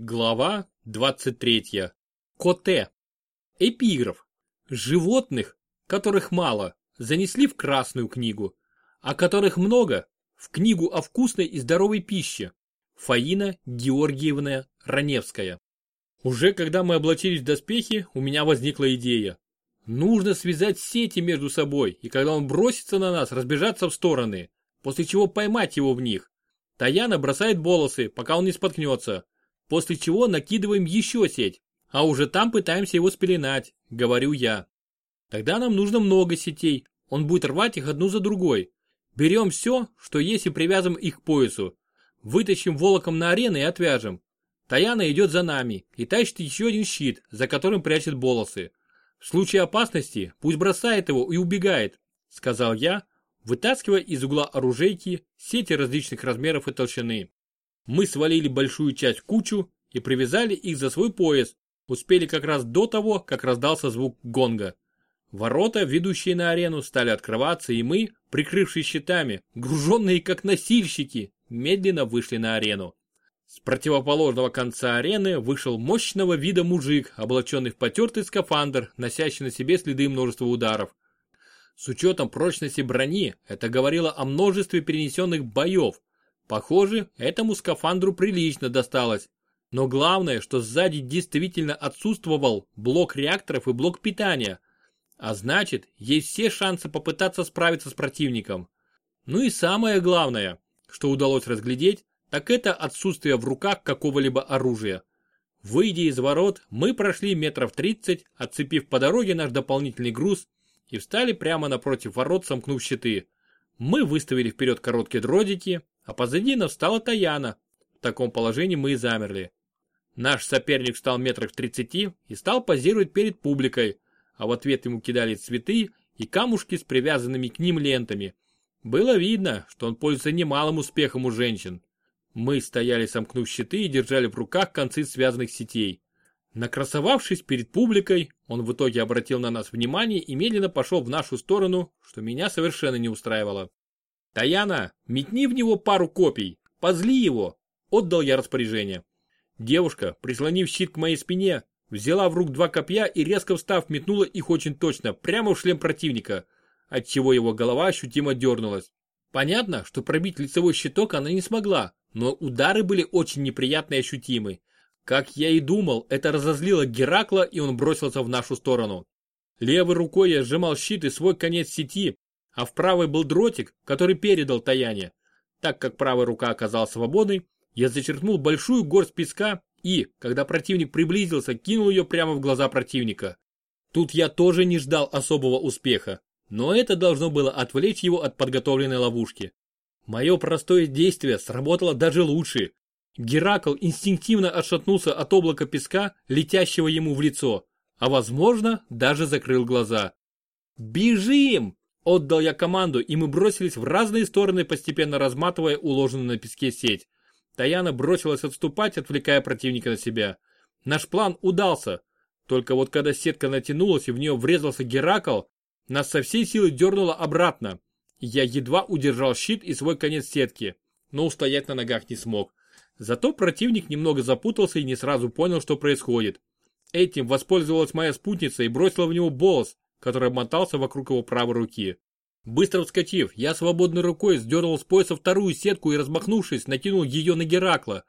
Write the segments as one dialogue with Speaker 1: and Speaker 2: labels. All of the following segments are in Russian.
Speaker 1: Глава 23. Коте. Эпиграф. Животных, которых мало, занесли в Красную книгу, а которых много – в книгу о вкусной и здоровой пище. Фаина Георгиевна Раневская. Уже когда мы облачились в доспехи, у меня возникла идея. Нужно связать сети между собой, и когда он бросится на нас, разбежаться в стороны, после чего поймать его в них. Таяна бросает волосы, пока он не споткнется, после чего накидываем еще сеть, а уже там пытаемся его спеленать, говорю я. Тогда нам нужно много сетей, он будет рвать их одну за другой. Берем все, что есть и привязываем их к поясу. Вытащим волоком на арену и отвяжем. Таяна идет за нами и тащит еще один щит, за которым прячет волосы. В случае опасности пусть бросает его и убегает, сказал я, вытаскивая из угла оружейки сети различных размеров и толщины. Мы свалили большую часть кучу и привязали их за свой пояс, успели как раз до того, как раздался звук гонга. Ворота, ведущие на арену, стали открываться, и мы, прикрывшись щитами, груженные как носильщики, медленно вышли на арену. С противоположного конца арены вышел мощного вида мужик, облаченный в потертый скафандр, носящий на себе следы множества ударов. С учетом прочности брони, это говорило о множестве перенесенных боев, Похоже, этому скафандру прилично досталось. Но главное, что сзади действительно отсутствовал блок реакторов и блок питания. А значит, есть все шансы попытаться справиться с противником. Ну и самое главное, что удалось разглядеть, так это отсутствие в руках какого-либо оружия. Выйдя из ворот, мы прошли метров 30, отцепив по дороге наш дополнительный груз и встали прямо напротив ворот, сомкнув щиты. Мы выставили вперед короткие дротики, а позади нас стала Таяна. В таком положении мы и замерли. Наш соперник встал метрах в тридцати и стал позировать перед публикой, а в ответ ему кидали цветы и камушки с привязанными к ним лентами. Было видно, что он пользуется немалым успехом у женщин. Мы стояли сомкнув щиты и держали в руках концы связанных сетей. Накрасовавшись перед публикой, он в итоге обратил на нас внимание и медленно пошел в нашу сторону, что меня совершенно не устраивало. «Таяна, метни в него пару копий, позли его!» Отдал я распоряжение. Девушка, прислонив щит к моей спине, взяла в рук два копья и резко встав метнула их очень точно, прямо в шлем противника, отчего его голова ощутимо дернулась. Понятно, что пробить лицевой щиток она не смогла, но удары были очень неприятные и ощутимы. Как я и думал, это разозлило Геракла и он бросился в нашу сторону. Левой рукой я сжимал щит и свой конец сети, а в правой был дротик, который передал Таяне. Так как правая рука оказалась свободной, я зачерпнул большую горсть песка и, когда противник приблизился, кинул ее прямо в глаза противника. Тут я тоже не ждал особого успеха, но это должно было отвлечь его от подготовленной ловушки. Мое простое действие сработало даже лучше. Геракл инстинктивно отшатнулся от облака песка, летящего ему в лицо, а возможно, даже закрыл глаза. «Бежим!» Отдал я команду, и мы бросились в разные стороны, постепенно разматывая уложенную на песке сеть. Таяна бросилась отступать, отвлекая противника на себя. Наш план удался. Только вот когда сетка натянулась и в нее врезался Геракл, нас со всей силы дернуло обратно. Я едва удержал щит и свой конец сетки, но устоять на ногах не смог. Зато противник немного запутался и не сразу понял, что происходит. Этим воспользовалась моя спутница и бросила в него болос, который мотался вокруг его правой руки. Быстро вскочив, я свободной рукой сдернул с пояса вторую сетку и, размахнувшись, накинул ее на Геракла.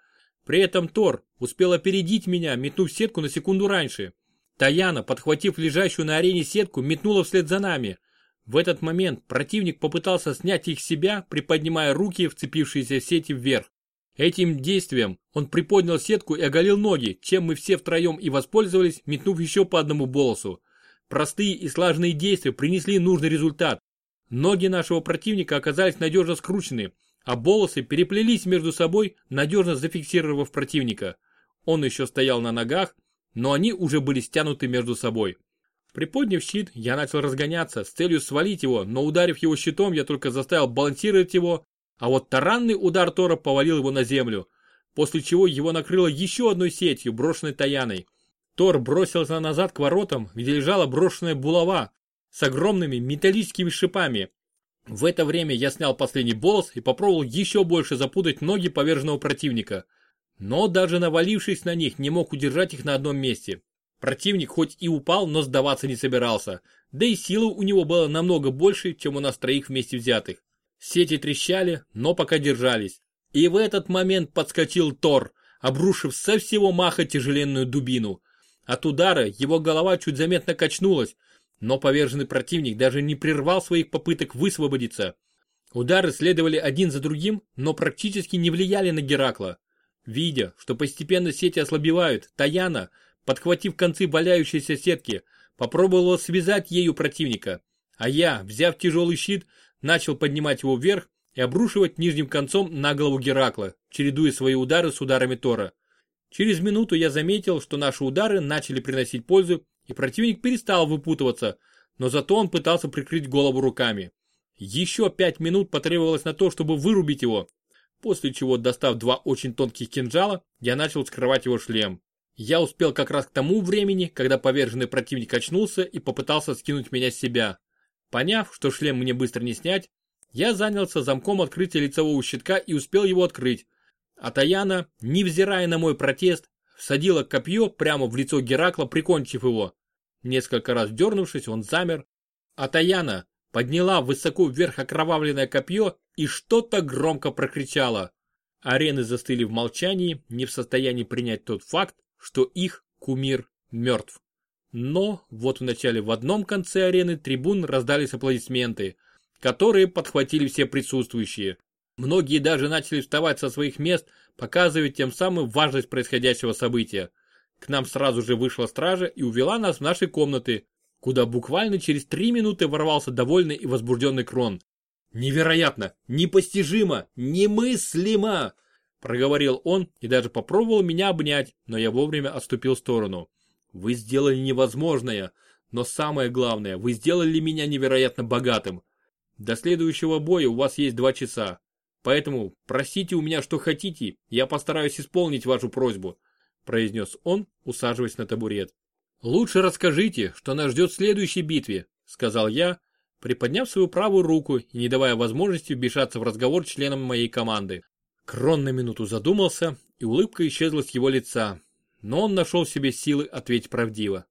Speaker 1: При этом Тор успел опередить меня, метнув сетку на секунду раньше. Таяна, подхватив лежащую на арене сетку, метнула вслед за нами. В этот момент противник попытался снять их с себя, приподнимая руки, вцепившиеся в сети вверх. Этим действием он приподнял сетку и оголил ноги, чем мы все втроем и воспользовались, метнув еще по одному болосу. Простые и слаженные действия принесли нужный результат. Ноги нашего противника оказались надежно скручены, а волосы переплелись между собой, надежно зафиксировав противника. Он еще стоял на ногах, но они уже были стянуты между собой. Приподняв щит, я начал разгоняться с целью свалить его, но ударив его щитом, я только заставил балансировать его, а вот таранный удар Тора повалил его на землю, после чего его накрыло еще одной сетью, брошенной Таяной. Тор бросился назад к воротам, где лежала брошенная булава с огромными металлическими шипами. В это время я снял последний болос и попробовал еще больше запутать ноги поверженного противника. Но даже навалившись на них, не мог удержать их на одном месте. Противник хоть и упал, но сдаваться не собирался, да и силы у него было намного больше, чем у нас троих вместе взятых. Сети трещали, но пока держались. И в этот момент подскочил Тор, обрушив со всего маха тяжеленную дубину. От удара его голова чуть заметно качнулась, но поверженный противник даже не прервал своих попыток высвободиться. Удары следовали один за другим, но практически не влияли на Геракла. Видя, что постепенно сети ослабевают, Таяна, подхватив концы валяющейся сетки, попробовала связать ею противника, а я, взяв тяжелый щит, начал поднимать его вверх и обрушивать нижним концом на голову Геракла, чередуя свои удары с ударами Тора. Через минуту я заметил, что наши удары начали приносить пользу, и противник перестал выпутываться, но зато он пытался прикрыть голову руками. Еще пять минут потребовалось на то, чтобы вырубить его, после чего, достав два очень тонких кинжала, я начал скрывать его шлем. Я успел как раз к тому времени, когда поверженный противник очнулся и попытался скинуть меня с себя. Поняв, что шлем мне быстро не снять, я занялся замком открытия лицевого щитка и успел его открыть. А Таяна, невзирая на мой протест, всадила копье прямо в лицо Геракла, прикончив его. Несколько раз дернувшись, он замер. А Таяна подняла высоко вверх окровавленное копье и что-то громко прокричала. Арены застыли в молчании, не в состоянии принять тот факт, что их кумир мертв. Но вот вначале в одном конце арены трибун раздались аплодисменты, которые подхватили все присутствующие. Многие даже начали вставать со своих мест, показывая тем самым важность происходящего события. К нам сразу же вышла стража и увела нас в наши комнаты, куда буквально через три минуты ворвался довольный и возбужденный Крон. «Невероятно! Непостижимо! Немыслимо!» Проговорил он и даже попробовал меня обнять, но я вовремя отступил в сторону. Вы сделали невозможное, но самое главное, вы сделали меня невероятно богатым. До следующего боя у вас есть два часа. Поэтому просите у меня что хотите, я постараюсь исполнить вашу просьбу», произнес он, усаживаясь на табурет. «Лучше расскажите, что нас ждет в следующей битве», сказал я, приподняв свою правую руку и не давая возможности вмешаться в разговор членам моей команды. Крон на минуту задумался, и улыбка исчезла с его лица, но он нашел в себе силы ответить правдиво.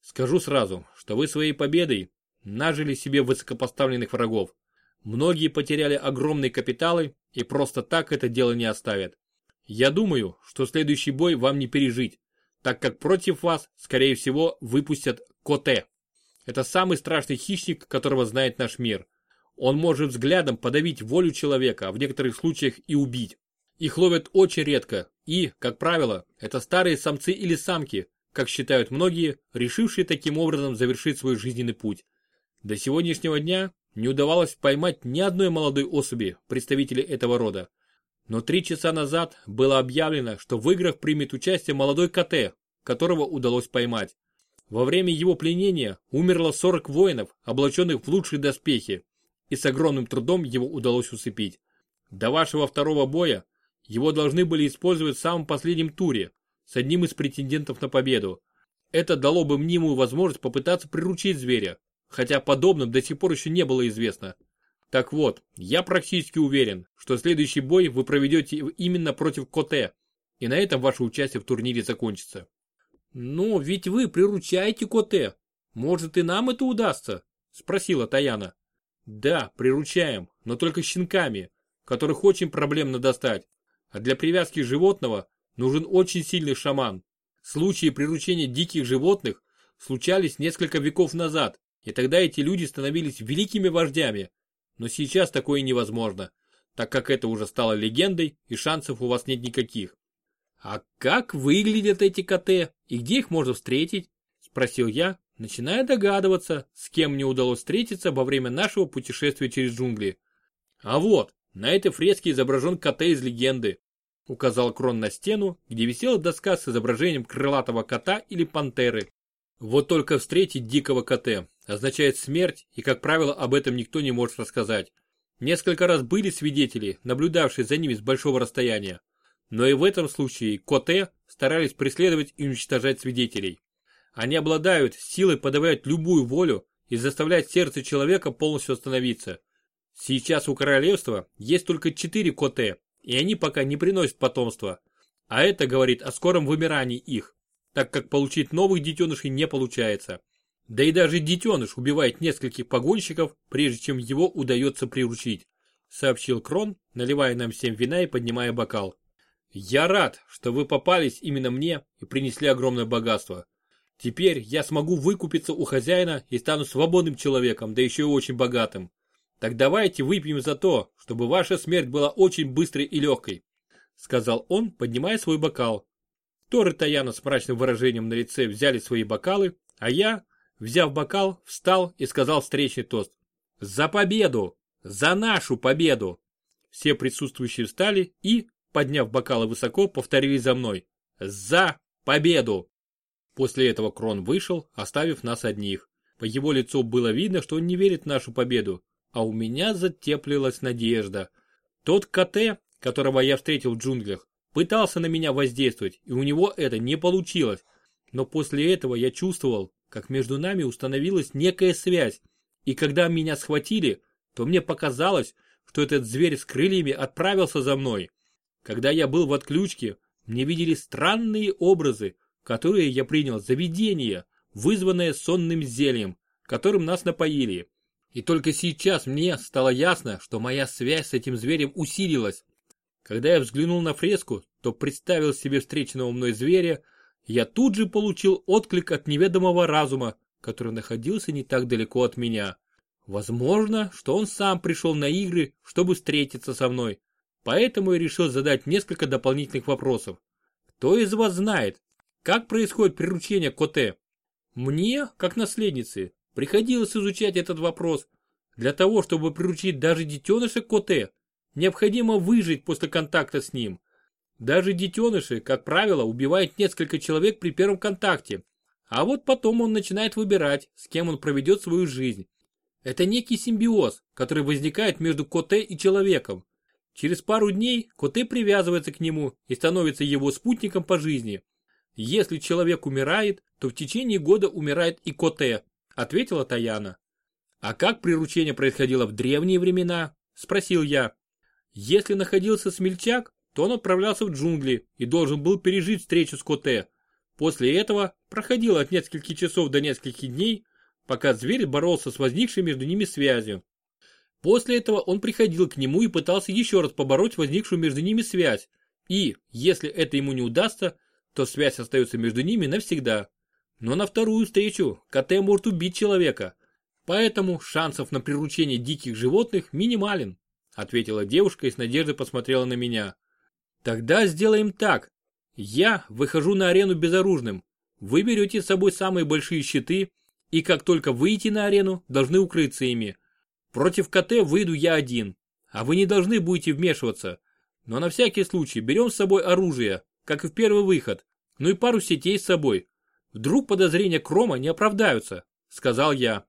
Speaker 1: Скажу сразу, что вы своей победой нажили себе высокопоставленных врагов. Многие потеряли огромные капиталы и просто так это дело не оставят. Я думаю, что следующий бой вам не пережить, так как против вас, скорее всего, выпустят Коте. Это самый страшный хищник, которого знает наш мир. Он может взглядом подавить волю человека, а в некоторых случаях и убить. Их ловят очень редко и, как правило, это старые самцы или самки, как считают многие, решившие таким образом завершить свой жизненный путь. До сегодняшнего дня не удавалось поймать ни одной молодой особи, представителей этого рода. Но три часа назад было объявлено, что в играх примет участие молодой КТ, которого удалось поймать. Во время его пленения умерло 40 воинов, облаченных в лучшие доспехи, и с огромным трудом его удалось усыпить. До вашего второго боя его должны были использовать в самом последнем туре, с одним из претендентов на победу. Это дало бы мнимую возможность попытаться приручить зверя, хотя подобным до сих пор еще не было известно. Так вот, я практически уверен, что следующий бой вы проведете именно против Коте, и на этом ваше участие в турнире закончится. «Ну, ведь вы приручаете Коте. Может и нам это удастся?» – спросила Таяна. «Да, приручаем, но только щенками, которых очень проблемно достать а для привязки животного нужен очень сильный шаман. Случаи приручения диких животных случались несколько веков назад, и тогда эти люди становились великими вождями. Но сейчас такое невозможно, так как это уже стало легендой и шансов у вас нет никаких. «А как выглядят эти КТ и где их можно встретить?» – спросил я, начиная догадываться, с кем мне удалось встретиться во время нашего путешествия через джунгли. А вот, на этой фреске изображен кота из легенды. Указал Крон на стену, где висела доска с изображением крылатого кота или пантеры. Вот только встретить дикого кота означает смерть, и, как правило, об этом никто не может рассказать. Несколько раз были свидетели, наблюдавшие за ними с большого расстояния. Но и в этом случае коте старались преследовать и уничтожать свидетелей. Они обладают силой подавлять любую волю и заставлять сердце человека полностью остановиться. Сейчас у королевства есть только четыре коте, и они пока не приносят потомства. А это говорит о скором вымирании их, так как получить новых детенышей не получается. Да и даже детеныш убивает нескольких погонщиков, прежде чем его удается приручить, сообщил Крон, наливая нам всем вина и поднимая бокал. Я рад, что вы попались именно мне и принесли огромное богатство. Теперь я смогу выкупиться у хозяина и стану свободным человеком, да еще и очень богатым. Так давайте выпьем за то, чтобы ваша смерть была очень быстрой и легкой, сказал он, поднимая свой бокал. Тор и Таяна с мрачным выражением на лице взяли свои бокалы, а я, взяв бокал, встал и сказал встречный тост. За победу! За нашу победу! Все присутствующие встали и, подняв бокалы высоко, повторили за мной. За победу! После этого Крон вышел, оставив нас одних. По его лицу было видно, что он не верит в нашу победу, а у меня затеплилась надежда. Тот КТ, которого я встретил в джунглях, пытался на меня воздействовать, и у него это не получилось. Но после этого я чувствовал, как между нами установилась некая связь, и когда меня схватили, то мне показалось, что этот зверь с крыльями отправился за мной. Когда я был в отключке, мне видели странные образы, которые я принял за видение, вызванное сонным зельем, которым нас напоили. И только сейчас мне стало ясно, что моя связь с этим зверем усилилась. Когда я взглянул на фреску, то представил себе встреченного мной зверя, я тут же получил отклик от неведомого разума, который находился не так далеко от меня. Возможно, что он сам пришел на игры, чтобы встретиться со мной. Поэтому я решил задать несколько дополнительных вопросов. Кто из вас знает, как происходит приручение коте? Мне, как наследнице, приходилось изучать этот вопрос. Для того, чтобы приручить даже детеныша коте, необходимо выжить после контакта с ним. Даже детеныши, как правило, убивают несколько человек при первом контакте, а вот потом он начинает выбирать, с кем он проведет свою жизнь. Это некий симбиоз, который возникает между коте и человеком. Через пару дней коте привязывается к нему и становится его спутником по жизни. Если человек умирает, то в течение года умирает и коте, ответила Таяна. А как приручение происходило в древние времена? Спросил я. Если находился смельчак, то он отправлялся в джунгли и должен был пережить встречу с коте. После этого проходило от нескольких часов до нескольких дней, пока зверь боролся с возникшей между ними связью. После этого он приходил к нему и пытался еще раз побороть возникшую между ними связь. И, если это ему не удастся, то связь остается между ними навсегда. Но на вторую встречу КТ может убить человека. Поэтому шансов на приручение диких животных минимален, ответила девушка и с надеждой посмотрела на меня. Тогда сделаем так. Я выхожу на арену безоружным. Вы берете с собой самые большие щиты и как только выйти на арену, должны укрыться ими. Против КТ выйду я один, а вы не должны будете вмешиваться. Но на всякий случай берем с собой оружие, как и в первый выход, ну и пару сетей с собой. Вдруг подозрения Крома не оправдаются, сказал я.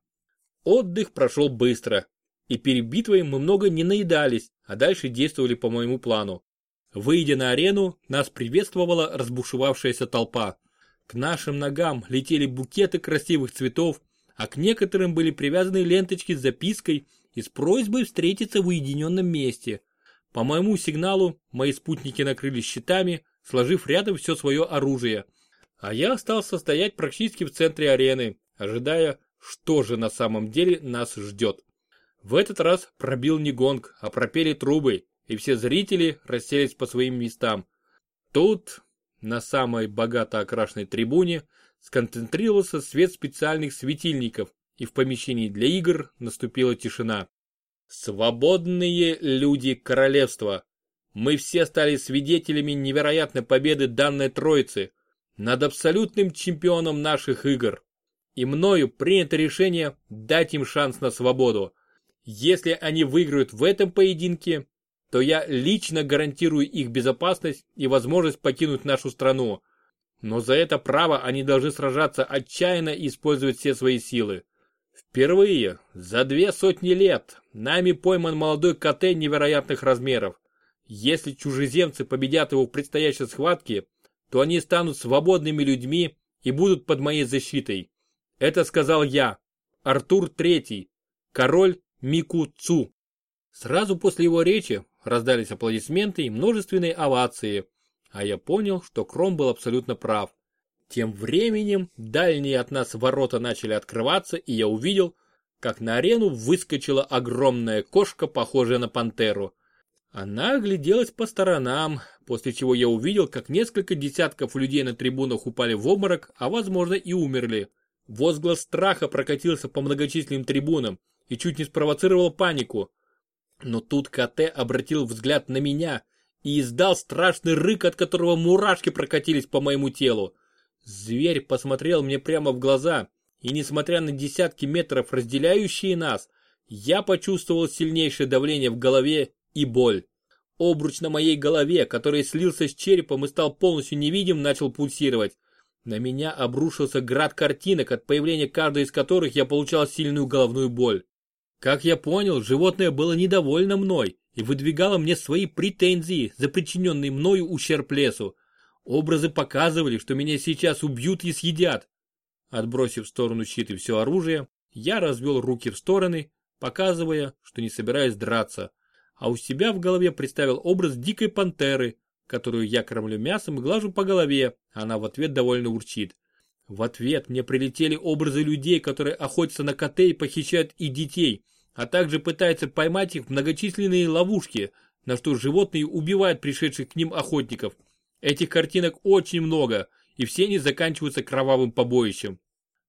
Speaker 1: Отдых прошел быстро, и перед битвой мы много не наедались, а дальше действовали по моему плану. Выйдя на арену, нас приветствовала разбушевавшаяся толпа. К нашим ногам летели букеты красивых цветов, а к некоторым были привязаны ленточки с запиской и с просьбой встретиться в уединенном месте. По моему сигналу мои спутники накрылись щитами, сложив рядом все свое оружие. А я остался стоять практически в центре арены, ожидая, что же на самом деле нас ждет. В этот раз пробил не гонг, а пропели трубы, и все зрители расселись по своим местам. Тут, на самой богато окрашенной трибуне, сконцентрировался свет специальных светильников, и в помещении для игр наступила тишина. Свободные люди королевства. Мы все стали свидетелями невероятной победы данной троицы над абсолютным чемпионом наших игр. И мною принято решение дать им шанс на свободу. Если они выиграют в этом поединке, то я лично гарантирую их безопасность и возможность покинуть нашу страну. Но за это право они должны сражаться отчаянно и использовать все свои силы. Впервые за две сотни лет нами пойман молодой КТ невероятных размеров. Если чужеземцы победят его в предстоящей схватке, то они станут свободными людьми и будут под моей защитой. Это сказал я, Артур III, король Мику Цу. Сразу после его речи раздались аплодисменты и множественные овации, А я понял, что Кром был абсолютно прав. Тем временем дальние от нас ворота начали открываться, и я увидел, как на арену выскочила огромная кошка, похожая на пантеру. Она огляделась по сторонам, после чего я увидел, как несколько десятков людей на трибунах упали в обморок, а возможно и умерли. Возглас страха прокатился по многочисленным трибунам и чуть не спровоцировал панику. Но тут КТ обратил взгляд на меня и издал страшный рык, от которого мурашки прокатились по моему телу. Зверь посмотрел мне прямо в глаза, и несмотря на десятки метров разделяющие нас, я почувствовал сильнейшее давление в голове и боль. Обруч на моей голове, который слился с черепом и стал полностью невидим, начал пульсировать. На меня обрушился град картинок, от появления каждой из которых я получал сильную головную боль. Как я понял, животное было недовольно мной и выдвигало мне свои претензии за причиненный мною ущерб лесу. Образы показывали, что меня сейчас убьют и съедят. Отбросив в сторону щит и все оружие, я развел руки в стороны, показывая, что не собираюсь драться. А у себя в голове представил образ дикой пантеры, которую я кормлю мясом и глажу по голове, а она в ответ довольно урчит. В ответ мне прилетели образы людей, которые охотятся на коты и похищают и детей, а также пытаются поймать их в многочисленные ловушки, на что животные убивают пришедших к ним охотников. Этих картинок очень много, и все они заканчиваются кровавым побоищем.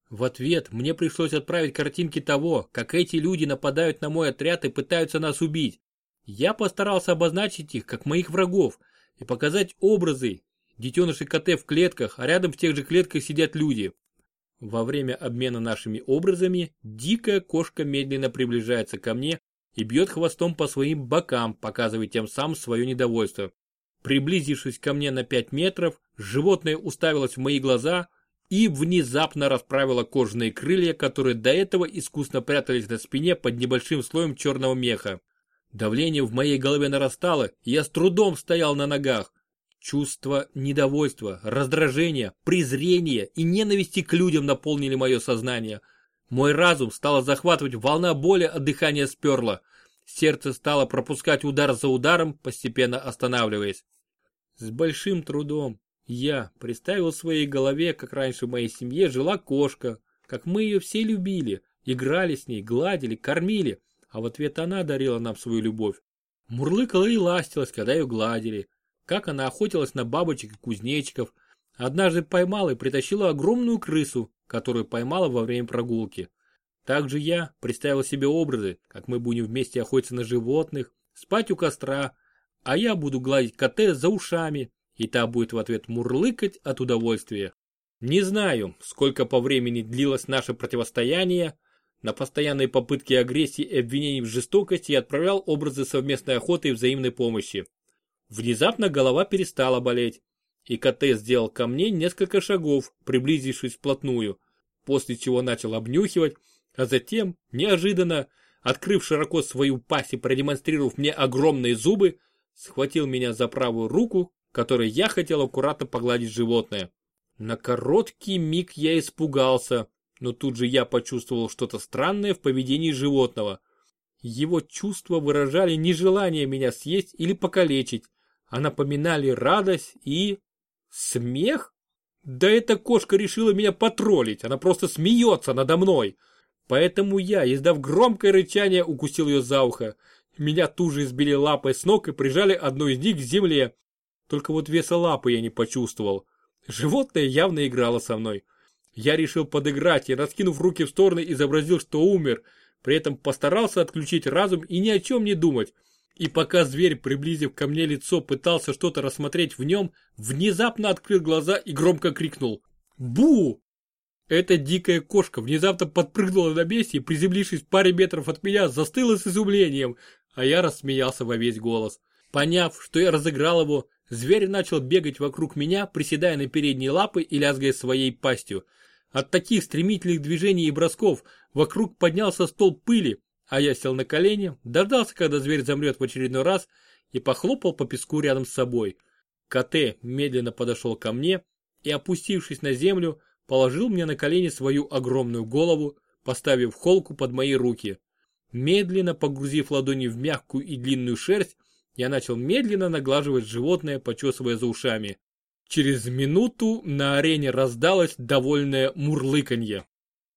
Speaker 1: В ответ мне пришлось отправить картинки того, как эти люди нападают на мой отряд и пытаются нас убить. Я постарался обозначить их как моих врагов и показать образы. Детеныши КТ в клетках, а рядом в тех же клетках сидят люди. Во время обмена нашими образами дикая кошка медленно приближается ко мне и бьет хвостом по своим бокам, показывая тем самым свое недовольство. Приблизившись ко мне на 5 метров, животное уставилось в мои глаза и внезапно расправило кожаные крылья, которые до этого искусно прятались на спине под небольшим слоем черного меха. Давление в моей голове нарастало, и я с трудом стоял на ногах. Чувства недовольства, раздражения, презрения и ненависти к людям наполнили мое сознание. Мой разум стала захватывать волна боли, а дыхание сперло. Сердце стало пропускать удар за ударом, постепенно останавливаясь. С большим трудом я представил в своей голове, как раньше в моей семье жила кошка, как мы ее все любили, играли с ней, гладили, кормили, а в ответ она дарила нам свою любовь. Мурлыкала и ластилась, когда ее гладили, как она охотилась на бабочек и кузнечиков. Однажды поймала и притащила огромную крысу, которую поймала во время прогулки. Также я представил себе образы, как мы будем вместе охотиться на животных, спать у костра, а я буду гладить коте за ушами, и та будет в ответ мурлыкать от удовольствия. Не знаю, сколько по времени длилось наше противостояние, на постоянные попытки агрессии и обвинений в жестокости я отправлял образы совместной охоты и взаимной помощи. Внезапно голова перестала болеть, и КТ сделал ко мне несколько шагов, приблизившись вплотную, после чего начал обнюхивать, а затем, неожиданно, открыв широко свою пасть и продемонстрировав мне огромные зубы, схватил меня за правую руку, которой я хотел аккуратно погладить животное. На короткий миг я испугался, но тут же я почувствовал что-то странное в поведении животного. Его чувства выражали нежелание меня съесть или покалечить, а напоминали радость и... смех? Да эта кошка решила меня потроллить, она просто смеется надо мной. Поэтому я, издав громкое рычание, укусил ее за ухо. Меня тут же избили лапой с ног и прижали одну из них к земле. Только вот веса лапы я не почувствовал. Животное явно играло со мной. Я решил подыграть и, раскинув руки в стороны, изобразил, что умер. При этом постарался отключить разум и ни о чем не думать. И пока зверь, приблизив ко мне лицо, пытался что-то рассмотреть в нем, внезапно открыл глаза и громко крикнул «Бу!». Эта дикая кошка внезапно подпрыгнула на месте и, приземлившись в паре метров от меня, застыла с изумлением, а я рассмеялся во весь голос. Поняв, что я разыграл его, зверь начал бегать вокруг меня, приседая на передние лапы и лязгая своей пастью. От таких стремительных движений и бросков вокруг поднялся стол пыли, а я сел на колени, дождался, когда зверь замрет в очередной раз и похлопал по песку рядом с собой. КТ медленно подошел ко мне и, опустившись на землю, положил мне на колени свою огромную голову, поставив холку под мои руки. Медленно погрузив ладони в мягкую и длинную шерсть, Я начал медленно наглаживать животное, почесывая за ушами. Через минуту на арене раздалось довольное мурлыканье.